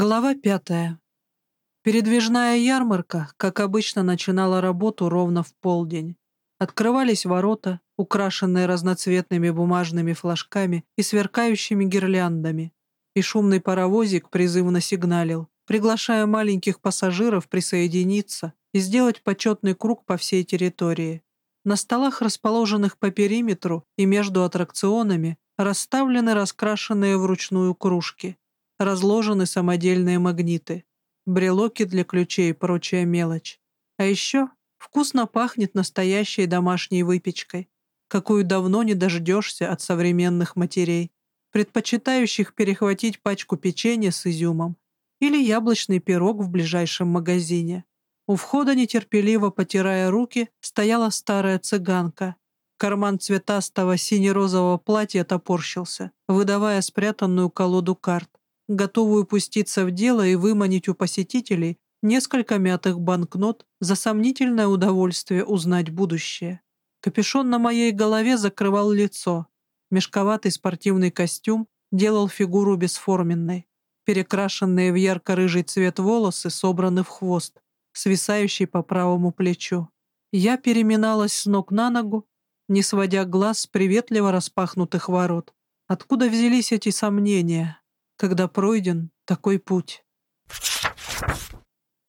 Глава пятая. Передвижная ярмарка, как обычно, начинала работу ровно в полдень. Открывались ворота, украшенные разноцветными бумажными флажками и сверкающими гирляндами, и шумный паровозик призывно сигналил, приглашая маленьких пассажиров присоединиться и сделать почетный круг по всей территории. На столах, расположенных по периметру и между аттракционами, расставлены раскрашенные вручную кружки – разложены самодельные магниты, брелоки для ключей и прочая мелочь. А еще вкусно пахнет настоящей домашней выпечкой, какую давно не дождешься от современных матерей, предпочитающих перехватить пачку печенья с изюмом или яблочный пирог в ближайшем магазине. У входа, нетерпеливо потирая руки, стояла старая цыганка. Карман цветастого сине-розового платья топорщился, выдавая спрятанную колоду карт готовую пуститься в дело и выманить у посетителей несколько мятых банкнот за сомнительное удовольствие узнать будущее. Капюшон на моей голове закрывал лицо. Мешковатый спортивный костюм делал фигуру бесформенной. Перекрашенные в ярко-рыжий цвет волосы собраны в хвост, свисающий по правому плечу. Я переминалась с ног на ногу, не сводя глаз с приветливо распахнутых ворот. Откуда взялись эти сомнения? Когда пройден такой путь.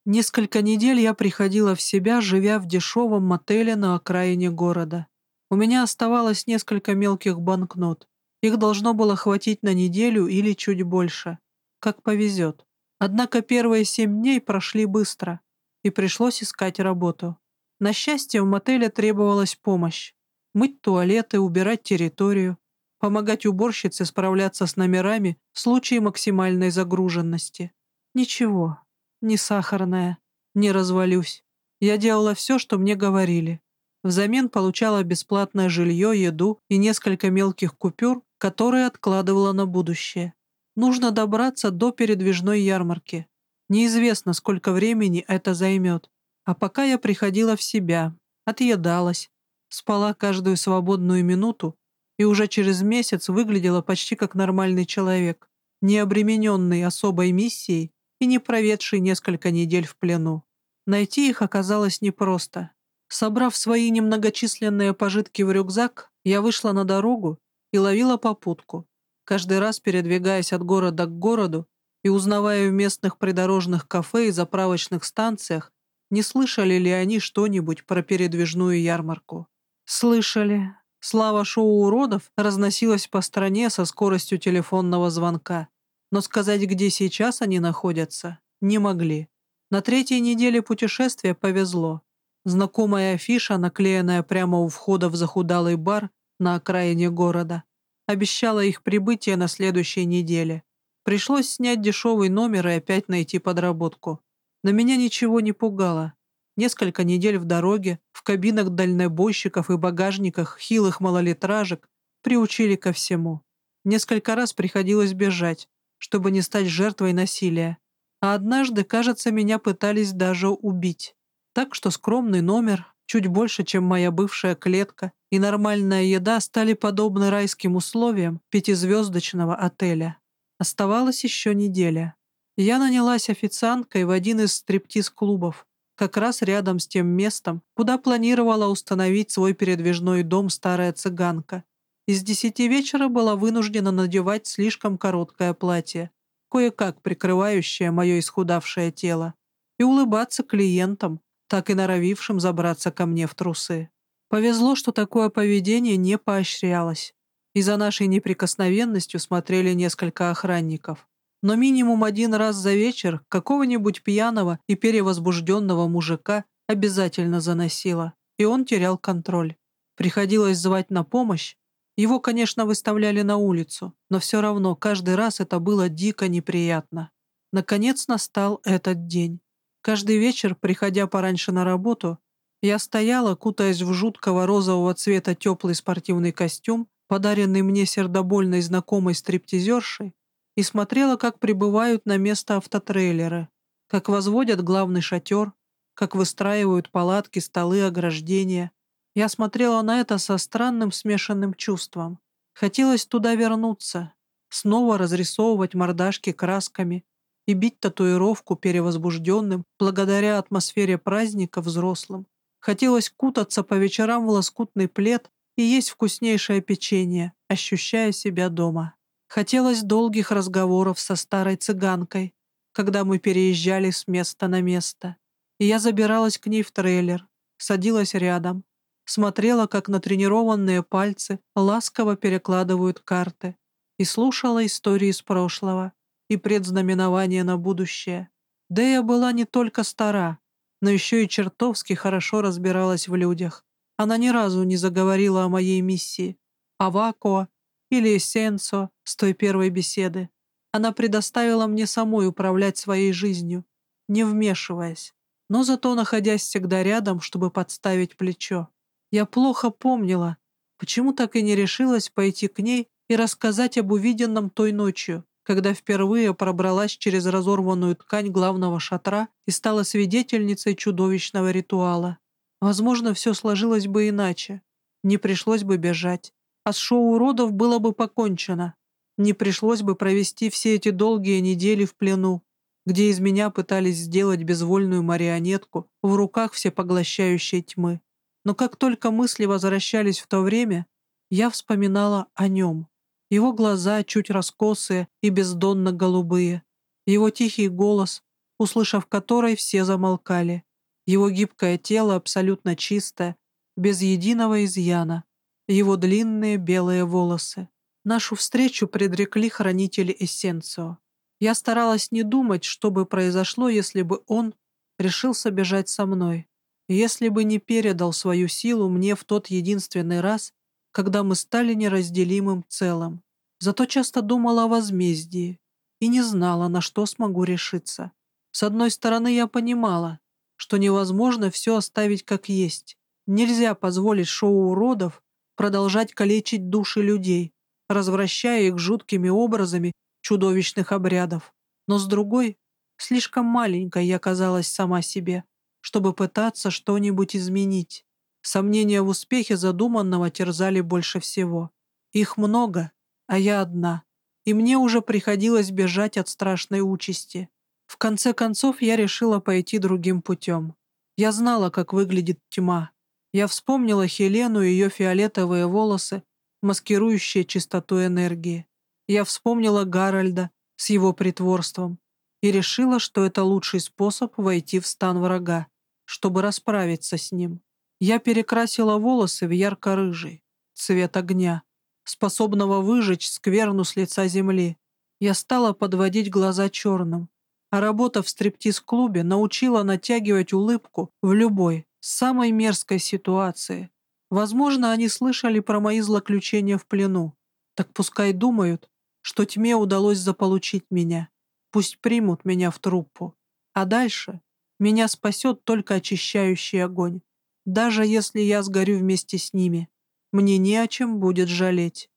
Несколько недель я приходила в себя, живя в дешевом мотеле на окраине города. У меня оставалось несколько мелких банкнот. Их должно было хватить на неделю или чуть больше. Как повезет. Однако первые семь дней прошли быстро, и пришлось искать работу. На счастье, в мотеле требовалась помощь. Мыть туалеты, убирать территорию, помогать уборщице справляться с номерами в случае максимальной загруженности. Ничего, не сахарная, не развалюсь. Я делала все, что мне говорили. Взамен получала бесплатное жилье, еду и несколько мелких купюр, которые откладывала на будущее. Нужно добраться до передвижной ярмарки. Неизвестно, сколько времени это займет. А пока я приходила в себя, отъедалась, спала каждую свободную минуту и уже через месяц выглядела почти как нормальный человек, не обремененный особой миссией и не проведший несколько недель в плену. Найти их оказалось непросто. Собрав свои немногочисленные пожитки в рюкзак, я вышла на дорогу и ловила попутку, каждый раз передвигаясь от города к городу и узнавая в местных придорожных кафе и заправочных станциях, не слышали ли они что-нибудь про передвижную ярмарку. Слышали, Слава шоу уродов разносилась по стране со скоростью телефонного звонка. Но сказать, где сейчас они находятся, не могли. На третьей неделе путешествия повезло. Знакомая афиша, наклеенная прямо у входа в захудалый бар на окраине города, обещала их прибытие на следующей неделе. Пришлось снять дешевый номер и опять найти подработку. Но меня ничего не пугало. Несколько недель в дороге, в кабинах дальнобойщиков и багажниках хилых малолитражек приучили ко всему. Несколько раз приходилось бежать, чтобы не стать жертвой насилия. А однажды, кажется, меня пытались даже убить. Так что скромный номер, чуть больше, чем моя бывшая клетка, и нормальная еда стали подобны райским условиям пятизвездочного отеля. Оставалась еще неделя. Я нанялась официанткой в один из стриптиз-клубов, как раз рядом с тем местом, куда планировала установить свой передвижной дом старая цыганка. Из десяти вечера была вынуждена надевать слишком короткое платье, кое-как прикрывающее мое исхудавшее тело, и улыбаться клиентам, так и норовившим забраться ко мне в трусы. Повезло, что такое поведение не поощрялось, и за нашей неприкосновенностью смотрели несколько охранников но минимум один раз за вечер какого-нибудь пьяного и перевозбужденного мужика обязательно заносило, и он терял контроль. Приходилось звать на помощь. Его, конечно, выставляли на улицу, но все равно каждый раз это было дико неприятно. Наконец настал этот день. Каждый вечер, приходя пораньше на работу, я стояла, кутаясь в жуткого розового цвета теплый спортивный костюм, подаренный мне сердобольной знакомой стриптизершей, и смотрела, как прибывают на место автотрейлеры, как возводят главный шатер, как выстраивают палатки, столы, ограждения. Я смотрела на это со странным смешанным чувством. Хотелось туда вернуться, снова разрисовывать мордашки красками и бить татуировку перевозбужденным благодаря атмосфере праздника взрослым. Хотелось кутаться по вечерам в лоскутный плед и есть вкуснейшее печенье, ощущая себя дома. Хотелось долгих разговоров со старой цыганкой, когда мы переезжали с места на место. И я забиралась к ней в трейлер, садилась рядом, смотрела, как натренированные пальцы ласково перекладывают карты, и слушала истории из прошлого и предзнаменования на будущее. Дэя была не только стара, но еще и чертовски хорошо разбиралась в людях. Она ни разу не заговорила о моей миссии, о Вако или Эссенцо с той первой беседы. Она предоставила мне самой управлять своей жизнью, не вмешиваясь, но зато находясь всегда рядом, чтобы подставить плечо. Я плохо помнила, почему так и не решилась пойти к ней и рассказать об увиденном той ночью, когда впервые пробралась через разорванную ткань главного шатра и стала свидетельницей чудовищного ритуала. Возможно, все сложилось бы иначе. Не пришлось бы бежать. А с шоу уродов было бы покончено. Не пришлось бы провести все эти долгие недели в плену, где из меня пытались сделать безвольную марионетку в руках всепоглощающей тьмы. Но как только мысли возвращались в то время, я вспоминала о нем. Его глаза чуть раскосые и бездонно голубые. Его тихий голос, услышав который, все замолкали. Его гибкое тело абсолютно чистое, без единого изъяна. Его длинные белые волосы. Нашу встречу предрекли хранители Эссенцио. Я старалась не думать, что бы произошло, если бы он решился бежать со мной если бы не передал свою силу мне в тот единственный раз, когда мы стали неразделимым целым. Зато часто думала о возмездии и не знала, на что смогу решиться. С одной стороны, я понимала, что невозможно все оставить как есть. Нельзя позволить шоу уродов продолжать калечить души людей, развращая их жуткими образами чудовищных обрядов. Но с другой, слишком маленькой я казалась сама себе, чтобы пытаться что-нибудь изменить. Сомнения в успехе задуманного терзали больше всего. Их много, а я одна. И мне уже приходилось бежать от страшной участи. В конце концов, я решила пойти другим путем. Я знала, как выглядит тьма. Я вспомнила Хелену и ее фиолетовые волосы, маскирующие чистоту энергии. Я вспомнила Гарольда с его притворством и решила, что это лучший способ войти в стан врага чтобы расправиться с ним. Я перекрасила волосы в ярко-рыжий, цвет огня, способного выжечь скверну с лица земли. Я стала подводить глаза черным, а работа в стриптиз-клубе научила натягивать улыбку в любой, самой мерзкой ситуации. Возможно, они слышали про мои злоключения в плену. Так пускай думают, что тьме удалось заполучить меня. Пусть примут меня в труппу. А дальше меня спасет только очищающий огонь. Даже если я сгорю вместе с ними, мне не о чем будет жалеть.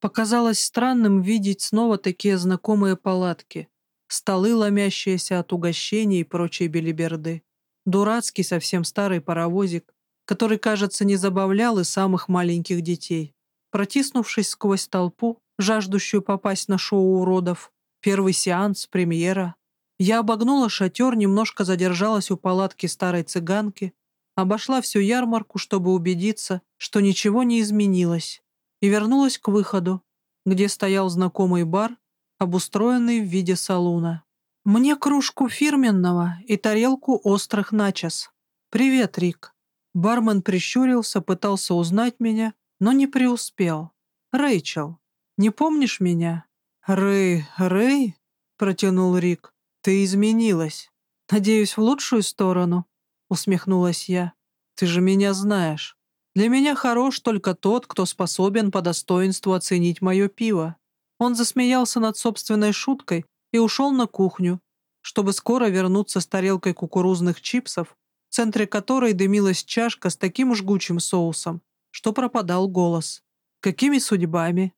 Показалось странным видеть снова такие знакомые палатки, столы, ломящиеся от угощений и прочей белиберды, дурацкий совсем старый паровозик, который, кажется, не забавлял и самых маленьких детей. Протиснувшись сквозь толпу, жаждущую попасть на шоу уродов, первый сеанс, премьера, я обогнула шатер, немножко задержалась у палатки старой цыганки, обошла всю ярмарку, чтобы убедиться, что ничего не изменилось, и вернулась к выходу, где стоял знакомый бар, обустроенный в виде салуна. «Мне кружку фирменного и тарелку острых начос. Привет, Рик». Бармен прищурился, пытался узнать меня, но не преуспел. «Рэйчел, не помнишь меня?» «Рэй, Рэй?» — протянул Рик. «Ты изменилась. Надеюсь, в лучшую сторону?» — усмехнулась я. «Ты же меня знаешь. Для меня хорош только тот, кто способен по достоинству оценить мое пиво». Он засмеялся над собственной шуткой и ушел на кухню, чтобы скоро вернуться с тарелкой кукурузных чипсов, в центре которой дымилась чашка с таким жгучим соусом, что пропадал голос. Какими судьбами?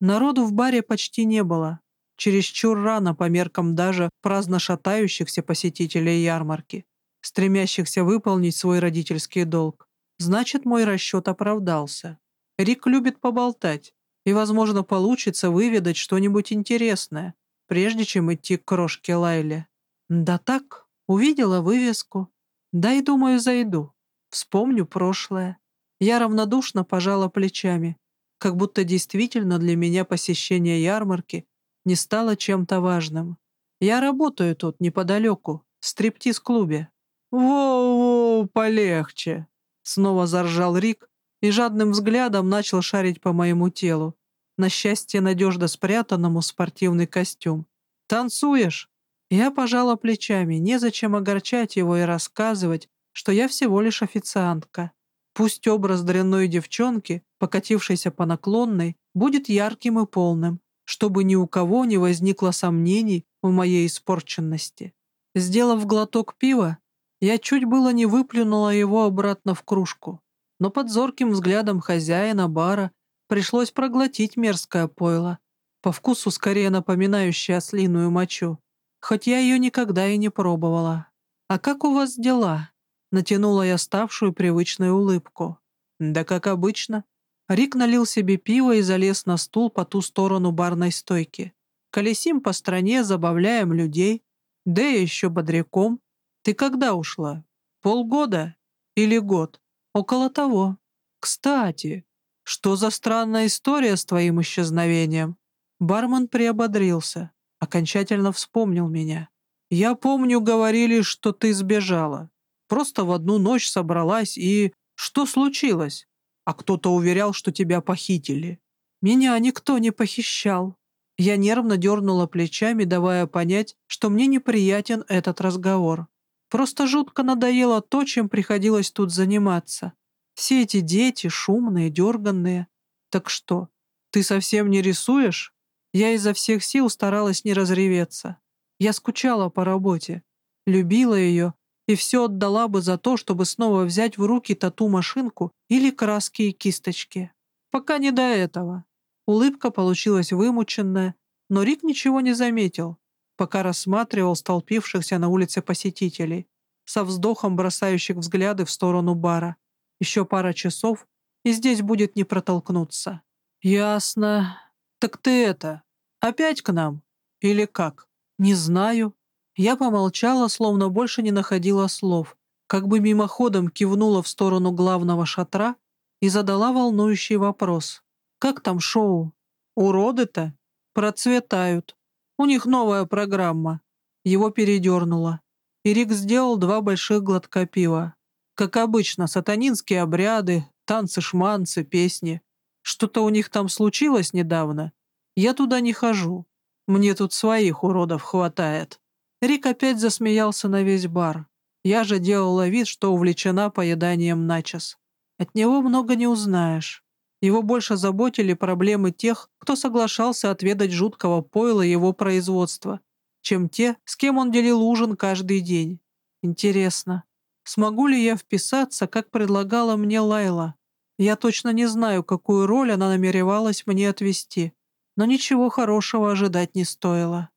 Народу в баре почти не было чересчур рано по меркам даже праздно шатающихся посетителей ярмарки, стремящихся выполнить свой родительский долг. Значит, мой расчет оправдался. Рик любит поболтать, и, возможно, получится выведать что-нибудь интересное, прежде чем идти к крошке Лайле. Да так, увидела вывеску. Да и думаю, зайду. Вспомню прошлое. Я равнодушно пожала плечами, как будто действительно для меня посещение ярмарки не стало чем-то важным. Я работаю тут неподалеку, в стриптиз-клубе. «Воу-воу, полегче!» Снова заржал Рик и жадным взглядом начал шарить по моему телу, на счастье надежно спрятанному спортивный костюм. «Танцуешь?» Я пожала плечами, незачем огорчать его и рассказывать, что я всего лишь официантка. Пусть образ дрянной девчонки, покатившейся по наклонной, будет ярким и полным, чтобы ни у кого не возникло сомнений в моей испорченности. Сделав глоток пива, я чуть было не выплюнула его обратно в кружку, но под зорким взглядом хозяина бара пришлось проглотить мерзкое пойло, по вкусу скорее напоминающее ослиную мочу, хоть я ее никогда и не пробовала. «А как у вас дела?» Натянула я ставшую привычную улыбку. «Да как обычно». Рик налил себе пиво и залез на стул по ту сторону барной стойки. «Колесим по стране, забавляем людей. Да и еще бодряком. Ты когда ушла? Полгода? Или год? Около того. Кстати, что за странная история с твоим исчезновением?» Бармен приободрился, окончательно вспомнил меня. «Я помню, говорили, что ты сбежала. Просто в одну ночь собралась и... Что случилось? А кто-то уверял, что тебя похитили». «Меня никто не похищал». Я нервно дернула плечами, давая понять, что мне неприятен этот разговор. Просто жутко надоело то, чем приходилось тут заниматься. Все эти дети, шумные, дерганные. Так что, ты совсем не рисуешь? Я изо всех сил старалась не разреветься. Я скучала по работе, любила ее и все отдала бы за то, чтобы снова взять в руки тату-машинку или краски и кисточки. Пока не до этого. Улыбка получилась вымученная, но Рик ничего не заметил, пока рассматривал столпившихся на улице посетителей, со вздохом бросающих взгляды в сторону бара. Еще пара часов, и здесь будет не протолкнуться. «Ясно. Так ты это, опять к нам? Или как?» «Не знаю». Я помолчала, словно больше не находила слов, как бы мимоходом кивнула в сторону главного шатра и задала волнующий вопрос. «Как там шоу? Уроды-то? Процветают. У них новая программа». Его передернуло. И Рик сделал два больших глотка пива. Как обычно, сатанинские обряды, танцы-шманцы, песни. Что-то у них там случилось недавно. Я туда не хожу. Мне тут своих уродов хватает». Рик опять засмеялся на весь бар. Я же делала вид, что увлечена поеданием начос. От него много не узнаешь. Его больше заботили проблемы тех, кто соглашался отведать жуткого пойла его производства, чем те, с кем он делил ужин каждый день. Интересно, Смогу ли я вписаться, как предлагала мне Лайла? Я точно не знаю, какую роль она намеревалась мне отвести, но ничего хорошего ожидать не стоило.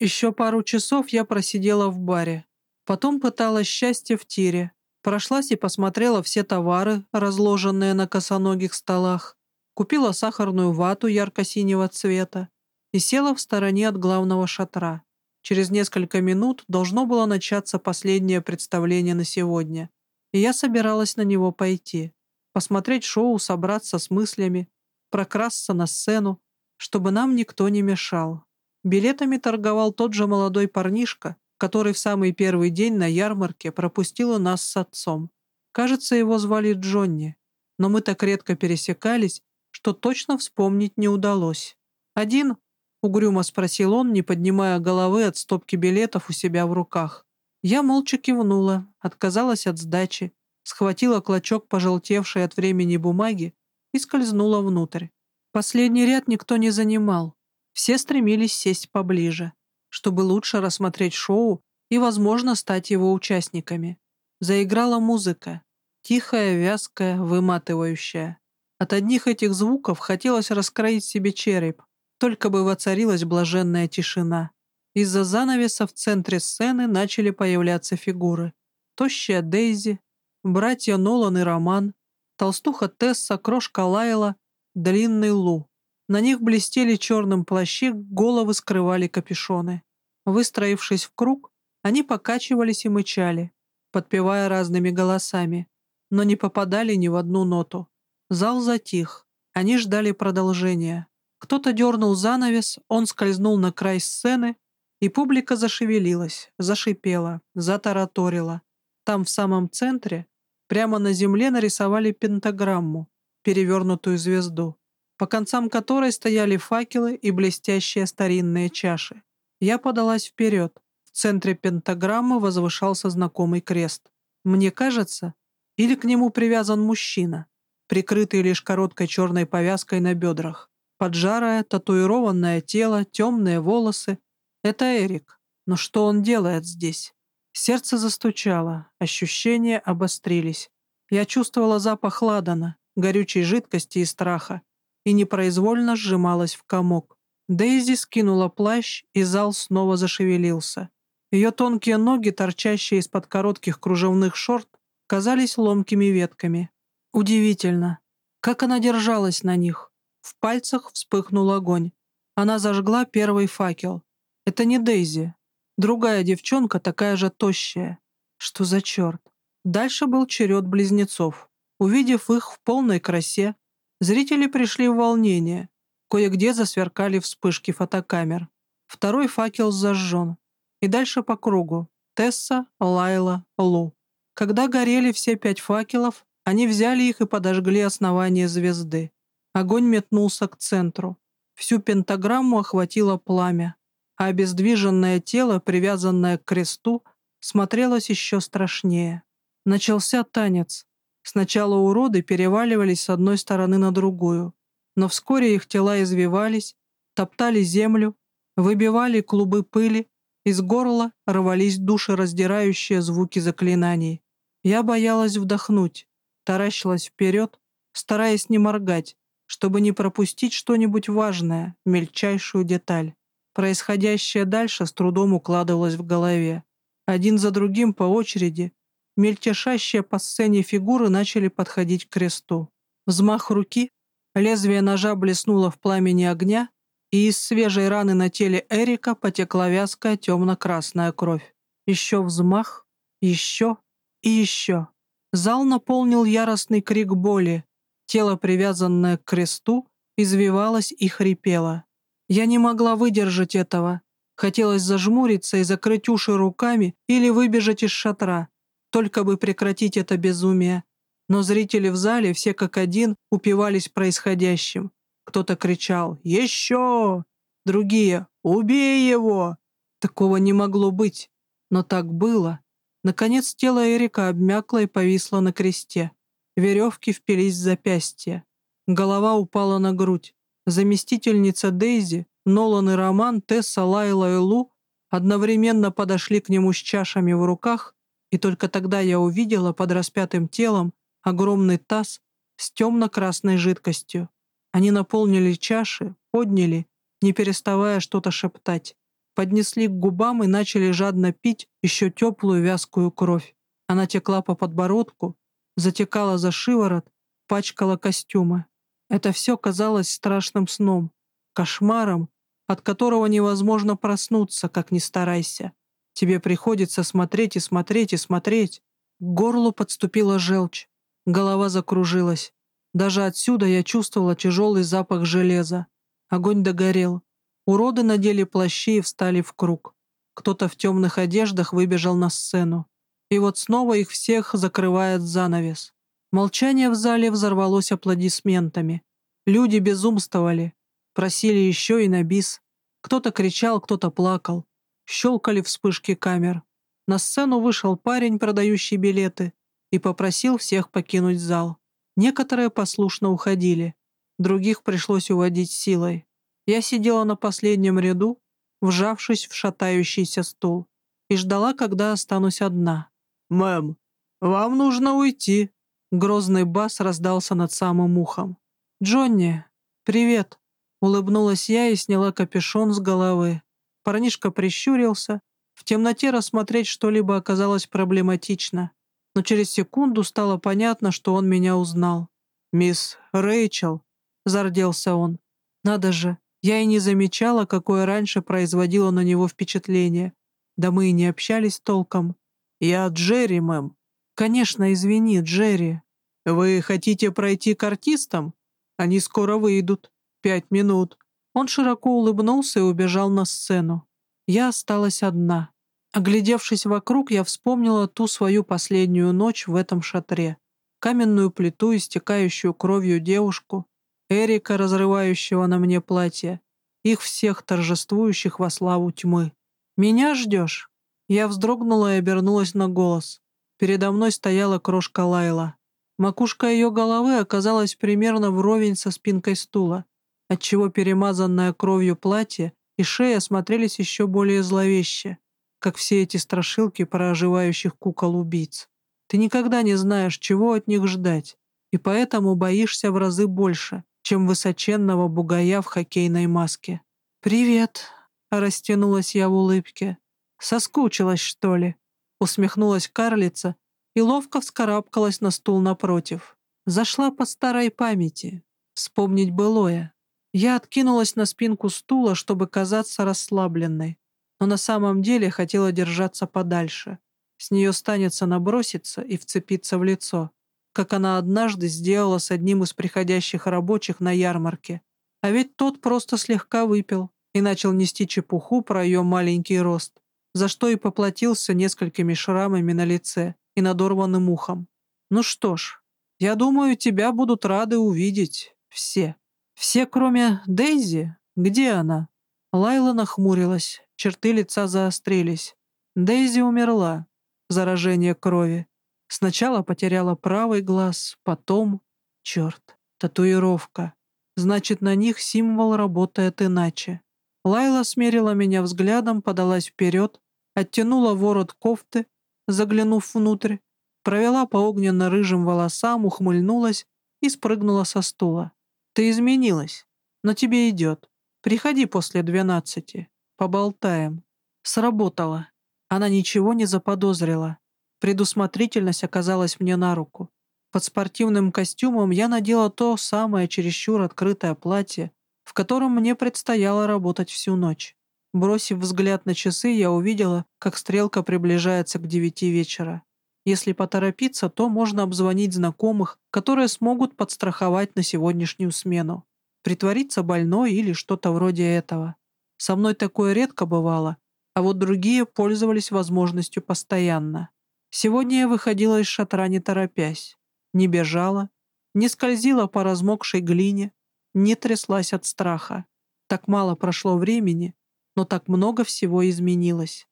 Еще пару часов я просидела в баре. Потом пыталась счастье в тире. Прошлась и посмотрела все товары, разложенные на косоногих столах. Купила сахарную вату ярко-синего цвета и села в стороне от главного шатра. Через несколько минут должно было начаться последнее представление на сегодня, и я собиралась на него пойти, посмотреть шоу, собраться с мыслями, прокрасться на сцену, чтобы нам никто не мешал. Билетами торговал тот же молодой парнишка, который в самый первый день на ярмарке пропустил нас с отцом. Кажется, его звали Джонни, но мы так редко пересекались, что точно вспомнить не удалось. Один — угрюмо спросил он, не поднимая головы от стопки билетов у себя в руках. Я молча кивнула, отказалась от сдачи, схватила клочок пожелтевшей от времени бумаги и скользнула внутрь. Последний ряд никто не занимал. Все стремились сесть поближе, чтобы лучше рассмотреть шоу и, возможно, стать его участниками. Заиграла музыка. Тихая, вязкая, выматывающая. От одних этих звуков хотелось раскроить себе череп. Только бы воцарилась блаженная тишина. Из-за занавеса в центре сцены начали появляться фигуры. Тощая Дейзи, братья Нолан и Роман, толстуха Тесса, крошка Лайла, длинный Лу. На них блестели черным плащи, головы скрывали капюшоны. Выстроившись в круг, они покачивались и мычали, подпевая разными голосами, но не попадали ни в одну ноту. Зал затих. Они ждали продолжения. Кто-то дернул занавес, он скользнул на край сцены, и публика зашевелилась, зашипела, затараторила. Там, в самом центре, прямо на земле нарисовали пентаграмму, перевернутую звезду, по концам которой стояли факелы и блестящие старинные чаши. Я подалась вперед. В центре пентаграммы возвышался знакомый крест. Мне кажется, или к нему привязан мужчина, прикрытый лишь короткой черной повязкой на бедрах. Поджарое, татуированное тело, темные волосы. Это Эрик. Но что он делает здесь? Сердце застучало, ощущения обострились. Я чувствовала запах ладана, горючей жидкости и страха, и непроизвольно сжималась в комок. Дейзи скинула плащ, и зал снова зашевелился. Ее тонкие ноги, торчащие из-под коротких кружевных шорт, казались ломкими ветками. Удивительно, как она держалась на них. В пальцах вспыхнул огонь. Она зажгла первый факел. Это не Дейзи. Другая девчонка, такая же тощая. Что за черт? Дальше был черед близнецов. Увидев их в полной красе, зрители пришли в волнение. Кое-где засверкали вспышки фотокамер. Второй факел зажжен. И дальше по кругу. Тесса, Лайла, Лу. Когда горели все пять факелов, они взяли их и подожгли основание звезды. Огонь метнулся к центру. Всю пентаграмму охватило пламя, а обездвиженное тело, привязанное к кресту, смотрелось еще страшнее. Начался танец. Сначала уроды переваливались с одной стороны на другую, но вскоре их тела извивались, топтали землю, выбивали клубы пыли, из горла рвались душераздирающие звуки заклинаний. Я боялась вдохнуть, таращилась вперед, стараясь не моргать, чтобы не пропустить что-нибудь важное, мельчайшую деталь. Происходящее дальше с трудом укладывалось в голове. Один за другим по очереди мельтешащие по сцене фигуры начали подходить к кресту. Взмах руки, лезвие ножа блеснуло в пламени огня, и из свежей раны на теле Эрика потекла вязкая темно-красная кровь. Еще взмах, еще и еще. Зал наполнил яростный крик боли, Тело, привязанное к кресту, извивалось и хрипело. Я не могла выдержать этого. Хотелось зажмуриться и закрыть уши руками или выбежать из шатра, только бы прекратить это безумие. Но зрители в зале, все как один, упивались происходящим. Кто-то кричал «Еще!», другие «Убей его!». Такого не могло быть, но так было. Наконец тело Эрика обмякло и повисло на кресте. Веревки впились в запястье. Голова упала на грудь. Заместительница Дейзи, Нолан и Роман, Тесса, Лайла и Лу одновременно подошли к нему с чашами в руках, и только тогда я увидела под распятым телом огромный таз с темно-красной жидкостью. Они наполнили чаши, подняли, не переставая что-то шептать. Поднесли к губам и начали жадно пить еще теплую вязкую кровь. Она текла по подбородку, затекала за шиворот, пачкала костюмы. Это все казалось страшным сном, кошмаром, от которого невозможно проснуться, как ни старайся. Тебе приходится смотреть и смотреть и смотреть. К горлу подступила желчь, голова закружилась. Даже отсюда я чувствовала тяжелый запах железа. Огонь догорел. Уроды надели плащи и встали в круг. Кто-то в темных одеждах выбежал на сцену. И вот снова их всех закрывает занавес. Молчание в зале взорвалось аплодисментами. Люди безумствовали, просили еще и на бис. Кто-то кричал, кто-то плакал. Щелкали вспышки камер. На сцену вышел парень, продающий билеты, и попросил всех покинуть зал. Некоторые послушно уходили, других пришлось уводить силой. Я сидела на последнем ряду, вжавшись в шатающийся стул, и ждала, когда останусь одна. «Мэм, вам нужно уйти!» Грозный бас раздался над самым ухом. «Джонни, привет!» Улыбнулась я и сняла капюшон с головы. Парнишка прищурился. В темноте рассмотреть что-либо оказалось проблематично. Но через секунду стало понятно, что он меня узнал. «Мисс Рэйчел», — зарделся он. Надо же, я и не замечала, какое раньше производило на него впечатление. Да мы и не общались толком. Я Джерри, мэм. Конечно, извини, Джерри. Вы хотите пройти к артистам? Они скоро выйдут. Пять минут. Он широко улыбнулся и убежал на сцену. Я осталась одна. Оглядевшись вокруг, я вспомнила ту свою последнюю ночь в этом шатре. Каменную плиту, истекающую кровью девушку, Эрика, разрывающего на мне платье, их всех торжествующих во славу тьмы. «Меня ждешь?» Я вздрогнула и обернулась на голос. Передо мной стояла крошка Лайла. Макушка ее головы оказалась примерно вровень со спинкой стула, отчего перемазанное кровью платье и шея смотрелись еще более зловеще как все эти страшилки про оживающих кукол-убийц. Ты никогда не знаешь, чего от них ждать, и поэтому боишься в разы больше, чем высоченного бугая в хоккейной маске. «Привет», — растянулась я в улыбке. «Соскучилась, что ли?» Усмехнулась карлица и ловко вскарабкалась на стул напротив. Зашла по старой памяти. Вспомнить былое. Я откинулась на спинку стула, чтобы казаться расслабленной но на самом деле хотела держаться подальше. С нее станется наброситься и вцепиться в лицо, как она однажды сделала с одним из приходящих рабочих на ярмарке. А ведь тот просто слегка выпил и начал нести чепуху про ее маленький рост, за что и поплатился несколькими шрамами на лице и надорванным ухом. Ну что ж, я думаю, тебя будут рады увидеть все. Все, кроме Дейзи? Где она? Лайла нахмурилась, черты лица заострились. Дейзи умерла. Заражение крови. Сначала потеряла правый глаз, потом... Черт, татуировка. Значит, на них символ работает иначе. Лайла смерила меня взглядом, подалась вперед, оттянула ворот кофты, заглянув внутрь, провела по огненно-рыжим волосам, ухмыльнулась и спрыгнула со стула. «Ты изменилась, но тебе идет. Приходи после двенадцати. Поболтаем. Сработало. Она ничего не заподозрила. Предусмотрительность оказалась мне на руку. Под спортивным костюмом я надела то самое чересчур открытое платье, в котором мне предстояло работать всю ночь. Бросив взгляд на часы, я увидела, как стрелка приближается к девяти вечера. Если поторопиться, то можно обзвонить знакомых, которые смогут подстраховать на сегодняшнюю смену. Притвориться больной или что-то вроде этого. Со мной такое редко бывало, а вот другие пользовались возможностью постоянно. Сегодня я выходила из шатра не торопясь, не бежала, не скользила по размокшей глине, не тряслась от страха. Так мало прошло времени, но так много всего изменилось.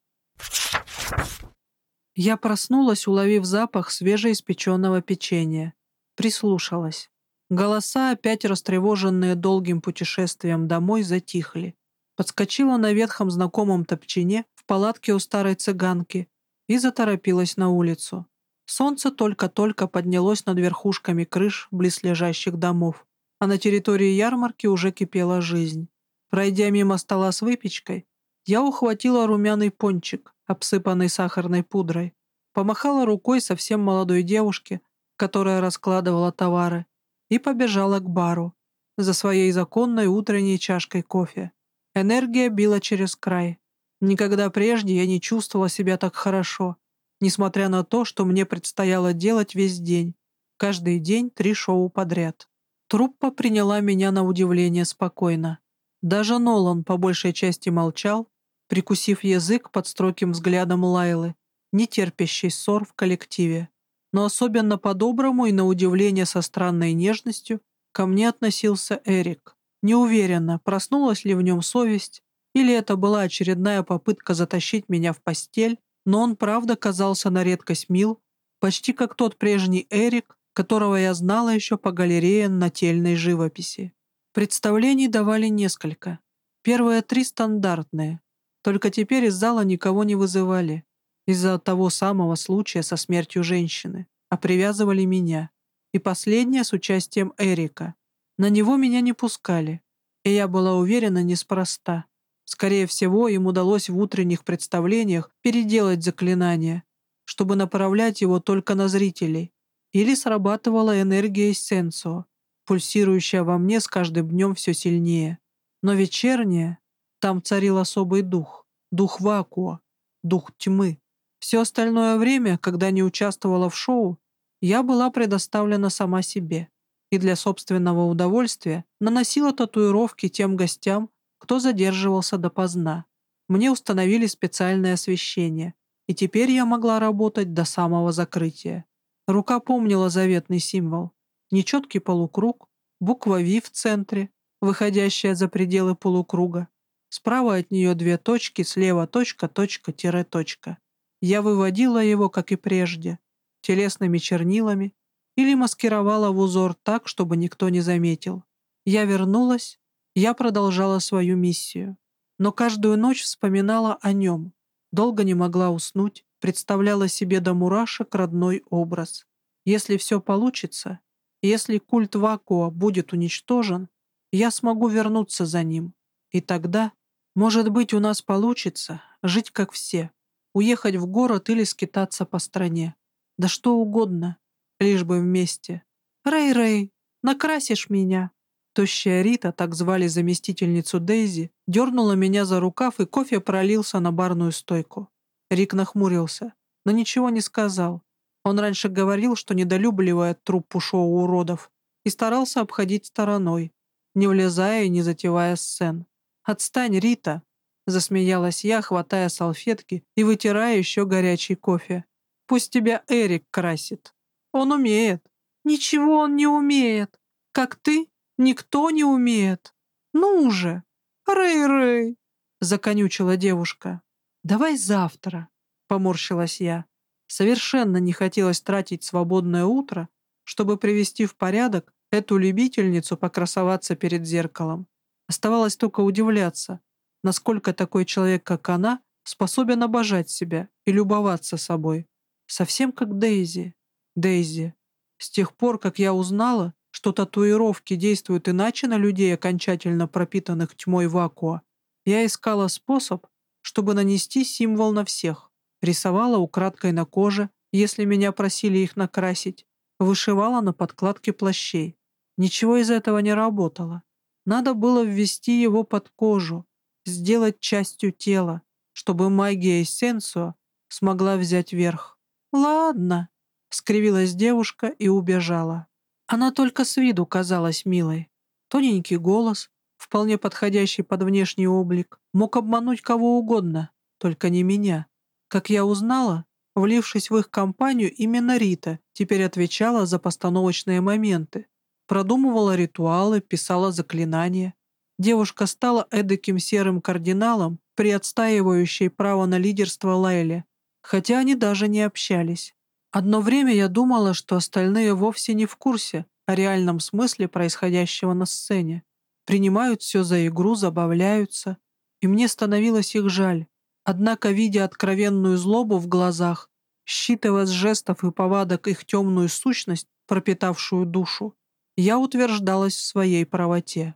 Я проснулась, уловив запах свежеиспеченного печенья. Прислушалась. Голоса, опять растревоженные долгим путешествием домой, затихли подскочила на ветхом знакомом топчине в палатке у старой цыганки и заторопилась на улицу. Солнце только-только поднялось над верхушками крыш близлежащих домов, а на территории ярмарки уже кипела жизнь. Пройдя мимо стола с выпечкой, я ухватила румяный пончик, обсыпанный сахарной пудрой, помахала рукой совсем молодой девушке, которая раскладывала товары, и побежала к бару за своей законной утренней чашкой кофе. Энергия била через край. Никогда прежде я не чувствовала себя так хорошо, несмотря на то, что мне предстояло делать весь день. Каждый день три шоу подряд. Труппа приняла меня на удивление спокойно. Даже Нолан по большей части молчал, прикусив язык под строгим взглядом Лайлы, не терпящей ссор в коллективе. Но особенно по-доброму и на удивление со странной нежностью ко мне относился Эрик. Не уверена, проснулась ли в нем совесть, или это была очередная попытка затащить меня в постель, но он правда казался на редкость мил, почти как тот прежний Эрик, которого я знала еще по галерее нательной живописи. Представлений давали несколько. Первые три стандартные. Только теперь из зала никого не вызывали. Из-за того самого случая со смертью женщины. А привязывали меня. И последнее с участием Эрика. На него меня не пускали, и я была уверена неспроста. Скорее всего, им удалось в утренних представлениях переделать заклинание, чтобы направлять его только на зрителей. Или срабатывала энергия Сенсо. пульсирующая во мне с каждым днем все сильнее. Но вечерняя, там царил особый дух, дух вакууа, дух тьмы. Все остальное время, когда не участвовала в шоу, я была предоставлена сама себе и для собственного удовольствия наносила татуировки тем гостям, кто задерживался допоздна. Мне установили специальное освещение, и теперь я могла работать до самого закрытия. Рука помнила заветный символ. Нечеткий полукруг, буква «Ви» в центре, выходящая за пределы полукруга. Справа от нее две точки, слева точка, точка, тире, точка. Я выводила его, как и прежде, телесными чернилами или маскировала в узор так, чтобы никто не заметил. Я вернулась, я продолжала свою миссию. Но каждую ночь вспоминала о нем. Долго не могла уснуть, представляла себе до мурашек родной образ. Если все получится, если культ Вакуа будет уничтожен, я смогу вернуться за ним. И тогда, может быть, у нас получится жить как все, уехать в город или скитаться по стране. Да что угодно, лишь бы вместе. «Рэй-Рэй, накрасишь меня?» Тощая Рита, так звали заместительницу Дейзи, дернула меня за рукав, и кофе пролился на барную стойку. Рик нахмурился, но ничего не сказал. Он раньше говорил, что недолюбливает труппу шоу уродов, и старался обходить стороной, не влезая и не затевая сцен. «Отстань, Рита!» — засмеялась я, хватая салфетки и вытирая еще горячий кофе. «Пусть тебя Эрик красит». Он умеет. Ничего он не умеет. Как ты, никто не умеет. Ну уже. Рэй-рэй, законючила девушка. Давай завтра, поморщилась я. Совершенно не хотелось тратить свободное утро, чтобы привести в порядок эту любительницу покрасоваться перед зеркалом. Оставалось только удивляться, насколько такой человек, как она, способен обожать себя и любоваться собой. Совсем как Дейзи. Дейзи. С тех пор, как я узнала, что татуировки действуют иначе на людей, окончательно пропитанных тьмой вакууа, я искала способ, чтобы нанести символ на всех. Рисовала украдкой на коже, если меня просили их накрасить, вышивала на подкладке плащей. Ничего из этого не работало. Надо было ввести его под кожу, сделать частью тела, чтобы магия эссенцию смогла взять верх. «Ладно», Скривилась девушка и убежала. Она только с виду казалась милой. Тоненький голос, вполне подходящий под внешний облик, мог обмануть кого угодно, только не меня. Как я узнала, влившись в их компанию, именно Рита теперь отвечала за постановочные моменты, продумывала ритуалы, писала заклинания. Девушка стала эдаким серым кардиналом, при отстаивающей право на лидерство Лайле, хотя они даже не общались. Одно время я думала, что остальные вовсе не в курсе о реальном смысле происходящего на сцене. Принимают все за игру, забавляются. И мне становилось их жаль. Однако, видя откровенную злобу в глазах, считывая с жестов и повадок их темную сущность, пропитавшую душу, я утверждалась в своей правоте.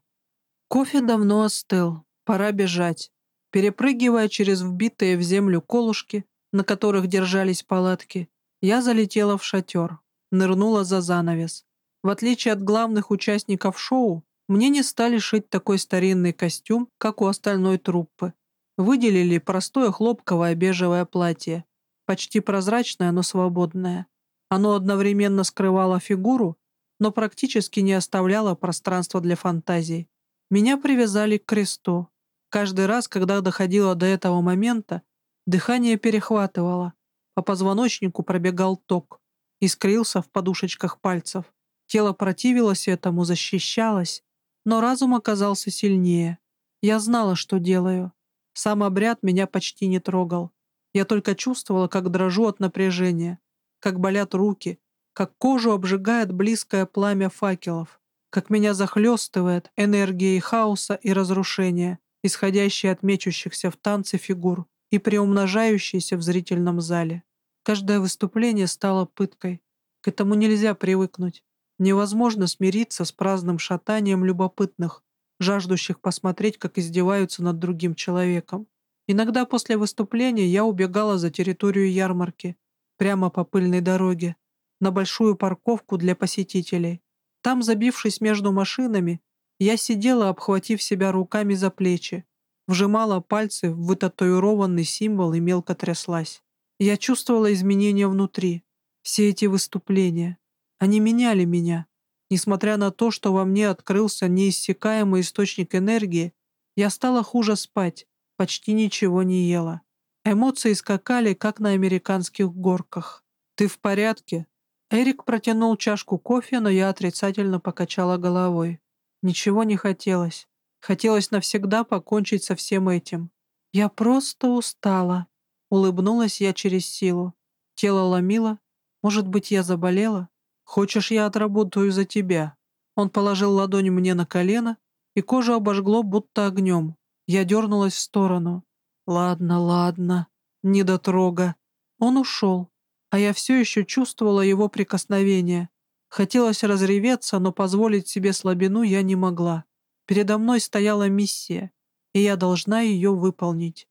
Кофе давно остыл, пора бежать. Перепрыгивая через вбитые в землю колышки, на которых держались палатки, я залетела в шатер, нырнула за занавес. В отличие от главных участников шоу, мне не стали шить такой старинный костюм, как у остальной труппы. Выделили простое хлопковое бежевое платье, почти прозрачное, но свободное. Оно одновременно скрывало фигуру, но практически не оставляло пространства для фантазий. Меня привязали к кресту. Каждый раз, когда доходило до этого момента, дыхание перехватывало, по позвоночнику пробегал ток, искрился в подушечках пальцев. Тело противилось этому, защищалось, но разум оказался сильнее. Я знала, что делаю. Сам обряд меня почти не трогал. Я только чувствовала, как дрожу от напряжения, как болят руки, как кожу обжигает близкое пламя факелов, как меня захлестывает энергией хаоса и разрушения, исходящей от мечущихся в танце фигур и приумножающейся в зрительном зале. Каждое выступление стало пыткой. К этому нельзя привыкнуть. Невозможно смириться с праздным шатанием любопытных, жаждущих посмотреть, как издеваются над другим человеком. Иногда после выступления я убегала за территорию ярмарки, прямо по пыльной дороге, на большую парковку для посетителей. Там, забившись между машинами, я сидела, обхватив себя руками за плечи, вжимала пальцы в вытатуированный символ и мелко тряслась. Я чувствовала изменения внутри. Все эти выступления. Они меняли меня. Несмотря на то, что во мне открылся неиссякаемый источник энергии, я стала хуже спать, почти ничего не ела. Эмоции скакали, как на американских горках. «Ты в порядке?» Эрик протянул чашку кофе, но я отрицательно покачала головой. Ничего не хотелось. Хотелось навсегда покончить со всем этим. Я просто устала. Улыбнулась я через силу. Тело ломило. Может быть, я заболела? Хочешь, я отработаю за тебя? Он положил ладонь мне на колено, и кожу обожгло будто огнем. Я дернулась в сторону. Ладно, ладно, не дотрога. Он ушел, а я все еще чувствовала его прикосновение. Хотелось разреветься, но позволить себе слабину я не могла. Передо мной стояла миссия, и я должна ее выполнить.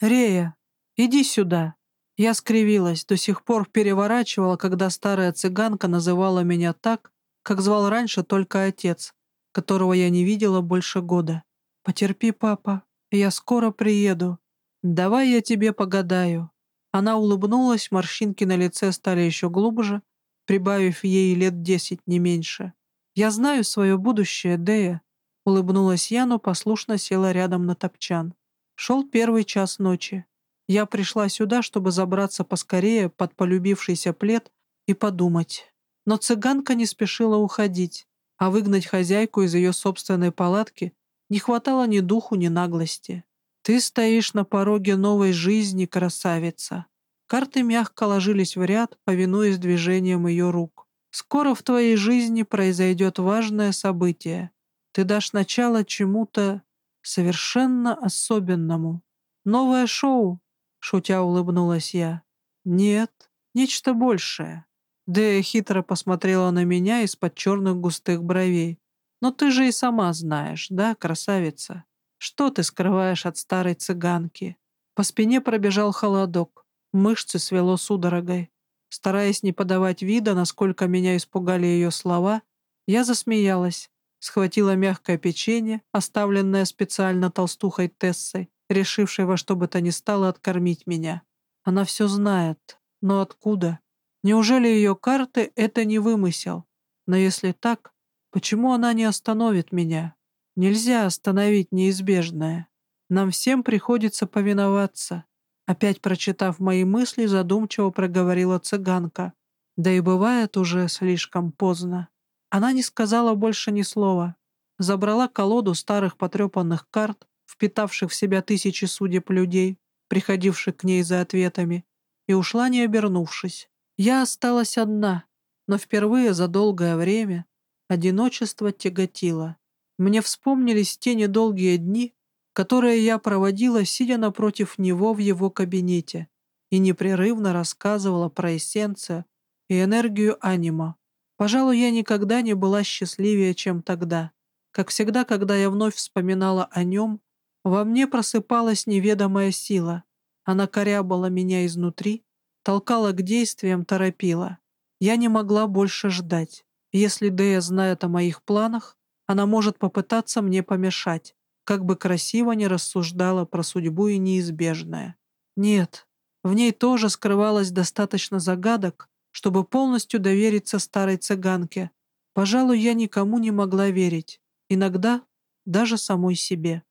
«Рея, иди сюда!» Я скривилась, до сих пор переворачивала, когда старая цыганка называла меня так, как звал раньше только отец, которого я не видела больше года. «Потерпи, папа, я скоро приеду. Давай я тебе погадаю. Она улыбнулась, морщинки на лице стали еще глубже, прибавив ей лет десять, не меньше. «Я знаю свое будущее, Дея», — улыбнулась я, но послушно села рядом на топчан. Шел первый час ночи. Я пришла сюда, чтобы забраться поскорее под полюбившийся плед и подумать. Но цыганка не спешила уходить, а выгнать хозяйку из ее собственной палатки не хватало ни духу, ни наглости. Ты стоишь на пороге новой жизни, красавица. Карты мягко ложились в ряд, повинуясь движениям ее рук. Скоро в твоей жизни произойдет важное событие. Ты дашь начало чему-то совершенно особенному. Новое шоу, шутя улыбнулась я. Нет, нечто большее. Дэя хитро посмотрела на меня из-под черных густых бровей. Но ты же и сама знаешь, да, красавица? Что ты скрываешь от старой цыганки? По спине пробежал холодок. Мышцы свело судорогой. Стараясь не подавать вида, насколько меня испугали ее слова, я засмеялась, схватила мягкое печенье, оставленное специально толстухой Тессой, решившей во что бы то ни стало откормить меня. Она все знает. Но откуда? Неужели ее карты — это не вымысел? Но если так, почему она не остановит меня? Нельзя остановить неизбежное. Нам всем приходится повиноваться. Опять прочитав мои мысли, задумчиво проговорила цыганка. Да и бывает уже слишком поздно. Она не сказала больше ни слова. Забрала колоду старых потрепанных карт, впитавших в себя тысячи судеб людей, приходивших к ней за ответами, и ушла, не обернувшись. Я осталась одна, но впервые за долгое время одиночество тяготило. Мне вспомнились те недолгие дни, которые я проводила, сидя напротив него в его кабинете, и непрерывно рассказывала про эссенцию и энергию анима. Пожалуй, я никогда не была счастливее, чем тогда. Как всегда, когда я вновь вспоминала о нем, во мне просыпалась неведомая сила. Она корябала меня изнутри, толкала к действиям, торопила. Я не могла больше ждать. Если Дэя знает о моих планах, она может попытаться мне помешать, как бы красиво не рассуждала про судьбу и неизбежное. Нет, в ней тоже скрывалось достаточно загадок, чтобы полностью довериться старой цыганке. Пожалуй, я никому не могла верить, иногда даже самой себе.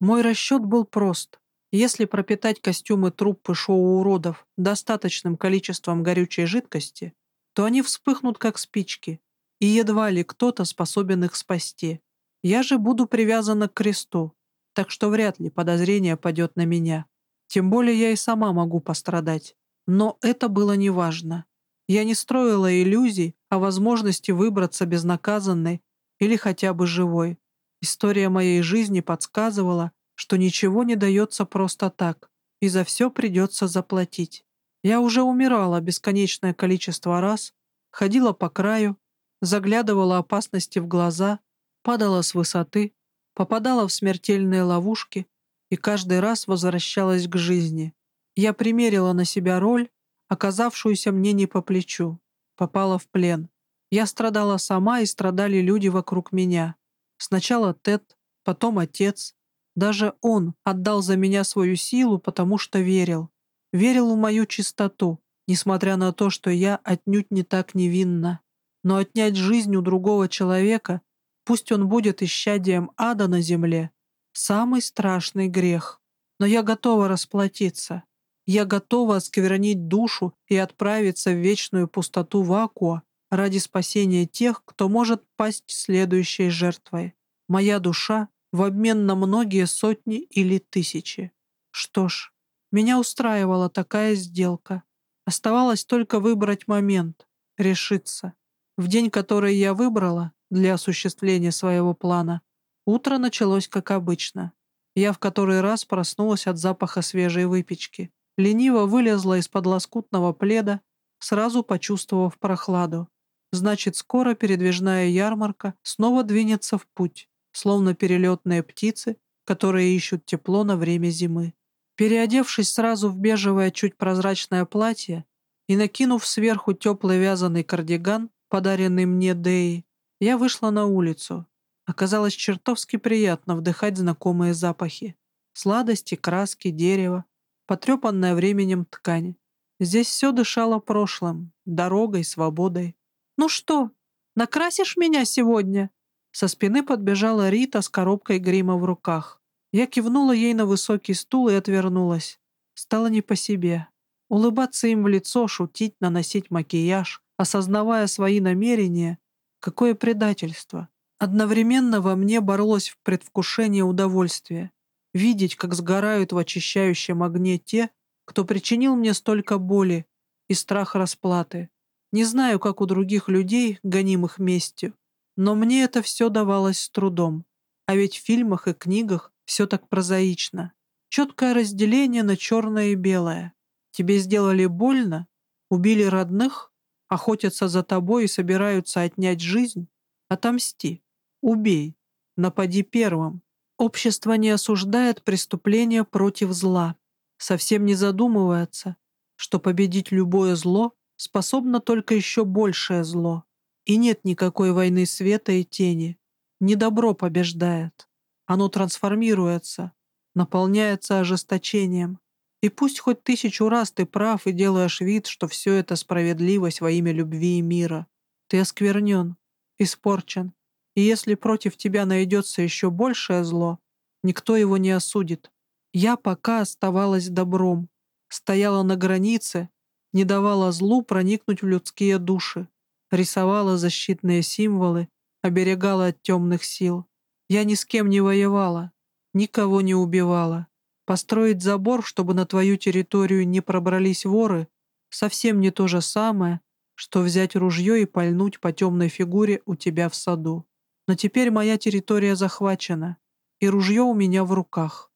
Мой расчет был прост. Если пропитать костюмы труппы шоу уродов достаточным количеством горючей жидкости, то они вспыхнут как спички, и едва ли кто-то способен их спасти. Я же буду привязана к кресту, так что вряд ли подозрение падет на меня. Тем более я и сама могу пострадать. Но это было неважно. Я не строила иллюзий о возможности выбраться безнаказанной или хотя бы живой. История моей жизни подсказывала, что ничего не дается просто так, и за все придется заплатить. Я уже умирала бесконечное количество раз, ходила по краю, заглядывала опасности в глаза, падала с высоты, попадала в смертельные ловушки и каждый раз возвращалась к жизни. Я примерила на себя роль, оказавшуюся мне не по плечу. попала в плен. Я страдала сама, и страдали люди вокруг меня. Сначала Тед, потом отец. Даже он отдал за меня свою силу, потому что верил. Верил в мою чистоту, несмотря на то, что я отнюдь не так невинна. Но отнять жизнь у другого человека, пусть он будет исчадием ада на земле, самый страшный грех. Но я готова расплатиться. Я готова осквернить душу и отправиться в вечную пустоту вакуа ради спасения тех, кто может пасть следующей жертвой. Моя душа в обмен на многие сотни или тысячи. Что ж, меня устраивала такая сделка. Оставалось только выбрать момент, решиться. В день, который я выбрала для осуществления своего плана, утро началось как обычно. Я в который раз проснулась от запаха свежей выпечки лениво вылезла из-под лоскутного пледа, сразу почувствовав прохладу. Значит, скоро передвижная ярмарка снова двинется в путь, словно перелетные птицы, которые ищут тепло на время зимы. Переодевшись сразу в бежевое чуть прозрачное платье и накинув сверху теплый вязаный кардиган, подаренный мне Деей, я вышла на улицу. Оказалось чертовски приятно вдыхать знакомые запахи. Сладости, краски, дерево, потрепанная временем ткань. Здесь все дышало прошлым, дорогой, свободой. «Ну что, накрасишь меня сегодня?» Со спины подбежала Рита с коробкой грима в руках. Я кивнула ей на высокий стул и отвернулась. Стало не по себе. Улыбаться им в лицо, шутить, наносить макияж, осознавая свои намерения — какое предательство. Одновременно во мне боролось в предвкушении удовольствия видеть, как сгорают в очищающем огне те, кто причинил мне столько боли и страх расплаты. Не знаю, как у других людей, гонимых местью, но мне это все давалось с трудом. А ведь в фильмах и книгах все так прозаично. Четкое разделение на черное и белое. Тебе сделали больно, убили родных, охотятся за тобой и собираются отнять жизнь. Отомсти, убей, напади первым, Общество не осуждает преступления против зла, совсем не задумывается, что победить любое зло способно только еще большее зло. И нет никакой войны света и тени. Не добро побеждает. Оно трансформируется, наполняется ожесточением. И пусть хоть тысячу раз ты прав и делаешь вид, что все это справедливость во имя любви и мира. Ты осквернен, испорчен, и если против тебя найдется еще большее зло, никто его не осудит. Я пока оставалась добром, стояла на границе, не давала злу проникнуть в людские души, рисовала защитные символы, оберегала от темных сил. Я ни с кем не воевала, никого не убивала. Построить забор, чтобы на твою территорию не пробрались воры, совсем не то же самое, что взять ружье и пальнуть по темной фигуре у тебя в саду. Но теперь моя территория захвачена, и ружье у меня в руках.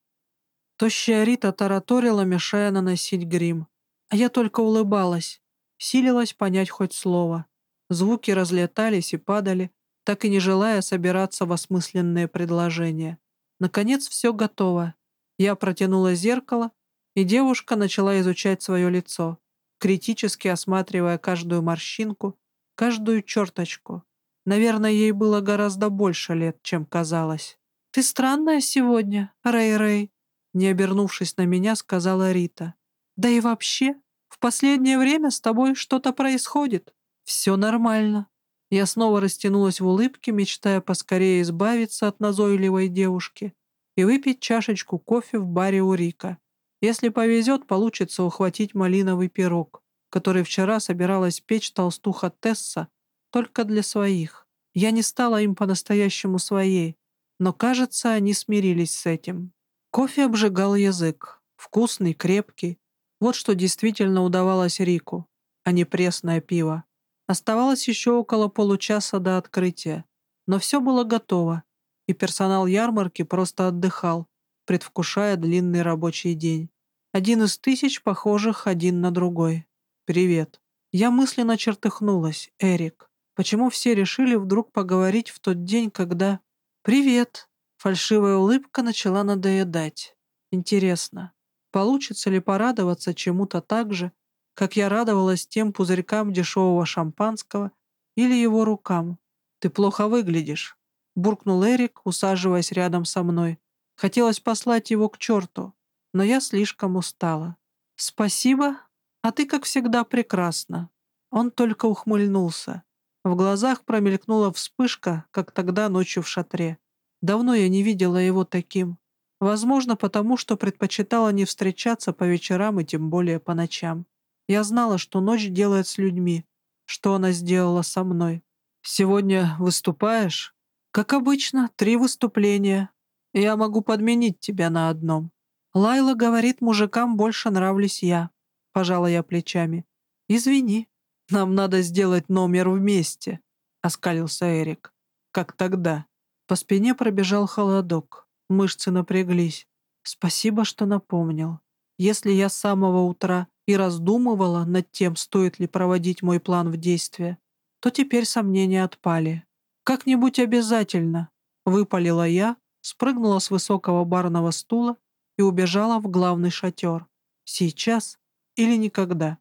Тощая Рита тараторила, мешая наносить грим. А я только улыбалась, силилась понять хоть слово. Звуки разлетались и падали, так и не желая собираться в осмысленные предложения. Наконец все готово. Я протянула зеркало, и девушка начала изучать свое лицо, критически осматривая каждую морщинку, каждую черточку. Наверное, ей было гораздо больше лет, чем казалось. «Ты странная сегодня, Рэй-Рэй», не обернувшись на меня, сказала Рита. «Да и вообще, в последнее время с тобой что-то происходит. Все нормально». Я снова растянулась в улыбке, мечтая поскорее избавиться от назойливой девушки и выпить чашечку кофе в баре у Рика. Если повезет, получится ухватить малиновый пирог, который вчера собиралась печь толстуха Тесса только для своих. Я не стала им по-настоящему своей, но, кажется, они смирились с этим. Кофе обжигал язык. Вкусный, крепкий. Вот что действительно удавалось Рику, а не пресное пиво. Оставалось еще около получаса до открытия. Но все было готово, и персонал ярмарки просто отдыхал, предвкушая длинный рабочий день. Один из тысяч похожих один на другой. «Привет». Я мысленно чертыхнулась, Эрик. Почему все решили вдруг поговорить в тот день, когда... «Привет!» Фальшивая улыбка начала надоедать. Интересно, получится ли порадоваться чему-то так же, как я радовалась тем пузырькам дешевого шампанского или его рукам. «Ты плохо выглядишь», — буркнул Эрик, усаживаясь рядом со мной. Хотелось послать его к черту, но я слишком устала. «Спасибо, а ты, как всегда, прекрасна». Он только ухмыльнулся. В глазах промелькнула вспышка, как тогда ночью в шатре. Давно я не видела его таким. Возможно, потому что предпочитала не встречаться по вечерам и тем более по ночам. Я знала, что ночь делает с людьми, что она сделала со мной. «Сегодня выступаешь?» «Как обычно, три выступления. Я могу подменить тебя на одном». Лайла говорит, мужикам больше нравлюсь я. Пожала я плечами. «Извини, нам надо сделать номер вместе», — оскалился Эрик. «Как тогда?» По спине пробежал холодок. Мышцы напряглись. «Спасибо, что напомнил. Если я с самого утра и раздумывала над тем, стоит ли проводить мой план в действие, то теперь сомнения отпали. «Как-нибудь обязательно», — выпалила я, спрыгнула с высокого барного стула и убежала в главный шатер. Сейчас или никогда.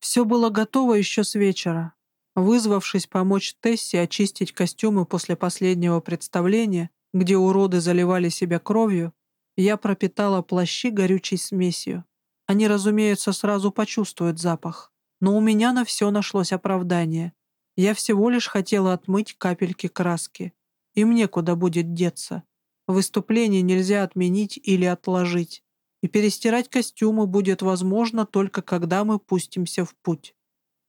Все было готово еще с вечера. Вызвавшись помочь Тессе очистить костюмы после последнего представления, где уроды заливали себя кровью, я пропитала плащи горючей смесью. Они, разумеется, сразу почувствуют запах. Но у меня на все нашлось оправдание. Я всего лишь хотела отмыть капельки краски. Им некуда будет деться. Выступление нельзя отменить или отложить. И перестирать костюмы будет возможно только когда мы пустимся в путь.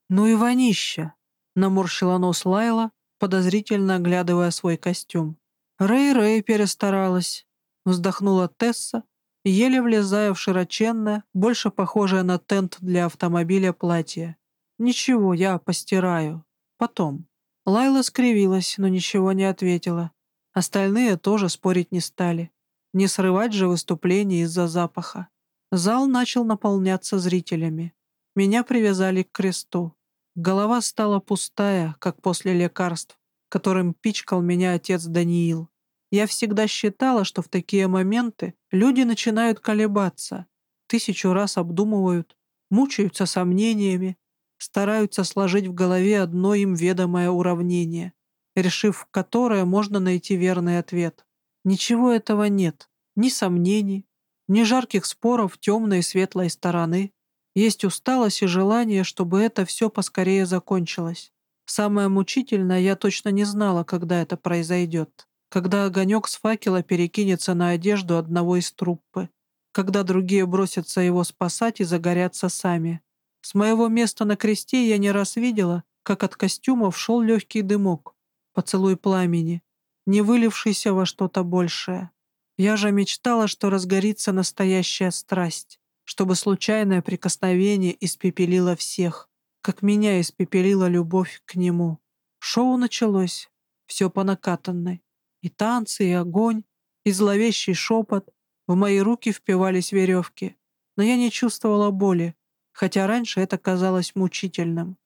«Ну и вонища!» — наморщила нос Лайла, подозрительно оглядывая свой костюм. «Рэй-Рэй перестаралась», — вздохнула Тесса, еле влезая в широченное, больше похожее на тент для автомобиля платье. «Ничего, я постираю. Потом». Лайла скривилась, но ничего не ответила. Остальные тоже спорить не стали. Не срывать же выступление из-за запаха. Зал начал наполняться зрителями. Меня привязали к кресту. Голова стала пустая, как после лекарств, которым пичкал меня отец Даниил. Я всегда считала, что в такие моменты люди начинают колебаться, тысячу раз обдумывают, мучаются сомнениями, стараются сложить в голове одно им ведомое уравнение, решив которое можно найти верный ответ. Ничего этого нет, ни сомнений, ни жарких споров темной и светлой стороны. Есть усталость и желание, чтобы это все поскорее закончилось. Самое мучительное, я точно не знала, когда это произойдет когда огонек с факела перекинется на одежду одного из труппы, когда другие бросятся его спасать и загорятся сами. С моего места на кресте я не раз видела, как от костюмов шел легкий дымок, поцелуй пламени, не вылившийся во что-то большее. Я же мечтала, что разгорится настоящая страсть, чтобы случайное прикосновение испепелило всех, как меня испепелила любовь к нему. Шоу началось, все по накатанной. И танцы, и огонь, и зловещий шепот. В мои руки впивались веревки. Но я не чувствовала боли, хотя раньше это казалось мучительным.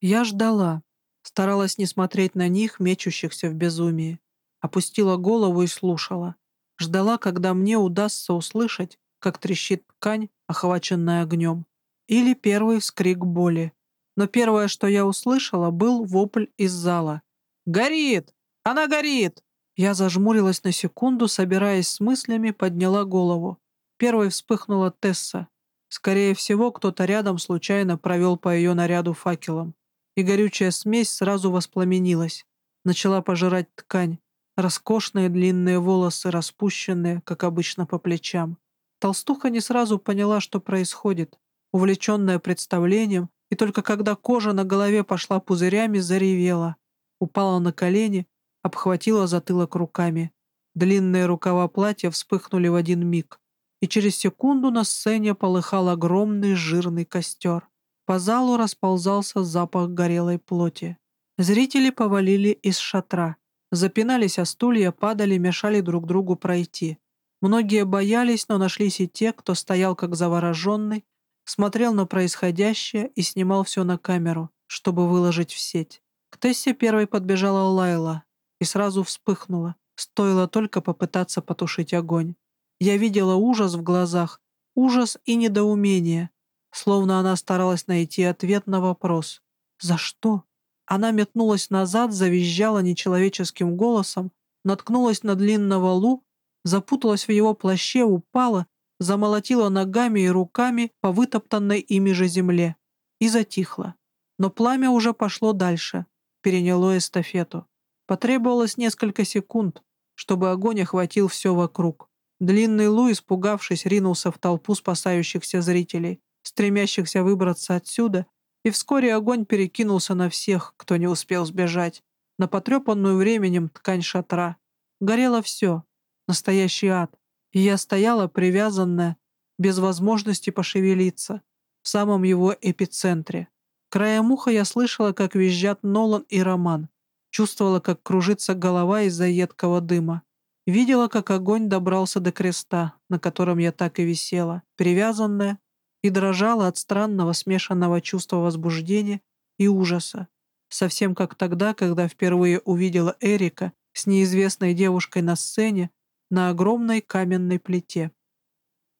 Я ждала, старалась не смотреть на них, мечущихся в безумии. Опустила голову и слушала. Ждала, когда мне удастся услышать, как трещит ткань, охваченная огнем. Или первый вскрик боли. Но первое, что я услышала, был вопль из зала. «Горит! Она горит!» Я зажмурилась на секунду, собираясь с мыслями, подняла голову. Первой вспыхнула Тесса. Скорее всего, кто-то рядом случайно провел по ее наряду факелом. И горючая смесь сразу воспламенилась. Начала пожирать ткань. Роскошные длинные волосы, распущенные, как обычно, по плечам. Толстуха не сразу поняла, что происходит. Увлеченная представлением, и только когда кожа на голове пошла пузырями, заревела. Упала на колени обхватила затылок руками. Длинные рукава платья вспыхнули в один миг, и через секунду на сцене полыхал огромный жирный костер. По залу расползался запах горелой плоти. Зрители повалили из шатра. Запинались о стулья, падали, мешали друг другу пройти. Многие боялись, но нашлись и те, кто стоял как завороженный, смотрел на происходящее и снимал все на камеру, чтобы выложить в сеть. К Тессе первой подбежала Лайла и сразу вспыхнула. Стоило только попытаться потушить огонь. Я видела ужас в глазах, ужас и недоумение. словно она старалась найти ответ на вопрос «За что?». Она метнулась назад, завизжала нечеловеческим голосом, наткнулась на длинного Лу, запуталась в его плаще, упала, замолотила ногами и руками по вытоптанной ими же земле и затихла. Но пламя уже пошло дальше, переняло эстафету. Потребовалось несколько секунд, чтобы огонь охватил все вокруг. Длинный Лу, испугавшись, ринулся в толпу спасающихся зрителей, стремящихся выбраться отсюда, и вскоре огонь перекинулся на всех, кто не успел сбежать, на потрепанную временем ткань шатра. Горело все, настоящий ад, и я стояла привязанная, без возможности пошевелиться, в самом его эпицентре. Краем уха я слышала, как визжат Нолан и Роман, чувствовала, как кружится голова из-за едкого дыма. Видела, как огонь добрался до креста, на котором я так и висела, привязанная, и дрожала от странного смешанного чувства возбуждения и ужаса. Совсем как тогда, когда впервые увидела Эрика с неизвестной девушкой на сцене на огромной каменной плите.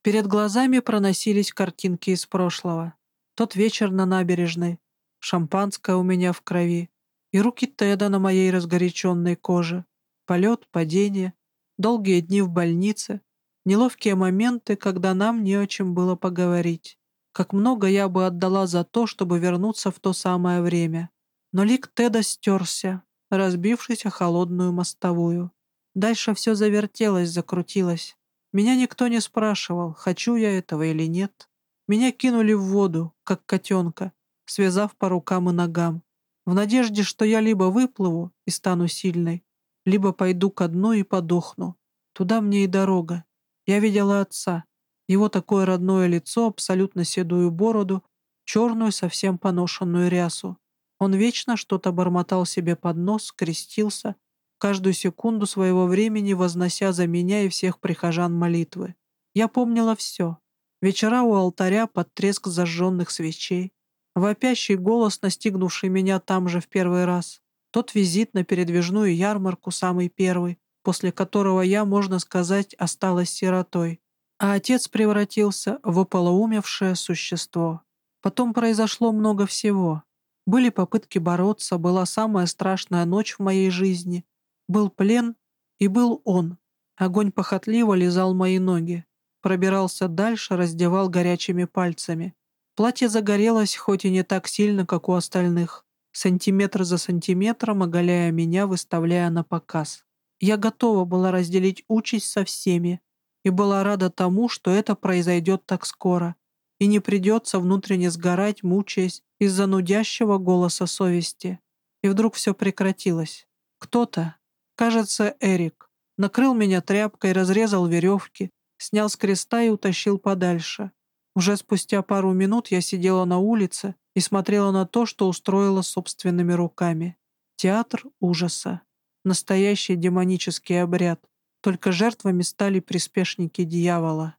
Перед глазами проносились картинки из прошлого. Тот вечер на набережной, шампанское у меня в крови, и руки Теда на моей разгоряченной коже, полет, падение, долгие дни в больнице, Неловкие моменты, когда нам не о чем было поговорить. Как много я бы отдала за то, чтобы вернуться в то самое время. Но лик Теда стерся, разбившись о холодную мостовую. Дальше все завертелось, закрутилось. Меня никто не спрашивал, хочу я этого или нет. Меня кинули в воду, как котенка, связав по рукам и ногам, в надежде, что я либо выплыву и стану сильной, либо пойду ко дну и подохну. Туда мне и дорога. Я видела отца, его такое родное лицо, абсолютно седую бороду, черную, совсем поношенную рясу. Он вечно что-то бормотал себе под нос, крестился, каждую секунду своего времени вознося за меня и всех прихожан молитвы. Я помнила все. Вечера у алтаря под треск зажженных свечей, вопящий голос, настигнувший меня там же в первый раз, тот визит на передвижную ярмарку, самый первый, после которого я, можно сказать, осталась сиротой, а отец превратился в ополоумевшее существо. Потом произошло много всего. Были попытки бороться, была самая страшная ночь в моей жизни, был плен и был он. Огонь похотливо лизал мои ноги, пробирался дальше, раздевал горячими пальцами. Платье загорелось, хоть и не так сильно, как у остальных, сантиметр за сантиметром оголяя меня, выставляя на показ. Я готова была разделить участь со всеми и была рада тому, что это произойдет так скоро, и не придется внутренне сгорать, мучаясь из-за нудящего голоса совести. И вдруг все прекратилось. Кто-то, кажется, Эрик, накрыл меня тряпкой, разрезал веревки, снял с креста и утащил подальше. Уже спустя пару минут я сидела на улице и смотрела на то, что устроила собственными руками. Театр ужаса. Настоящий демонический обряд. Только жертвами стали приспешники дьявола.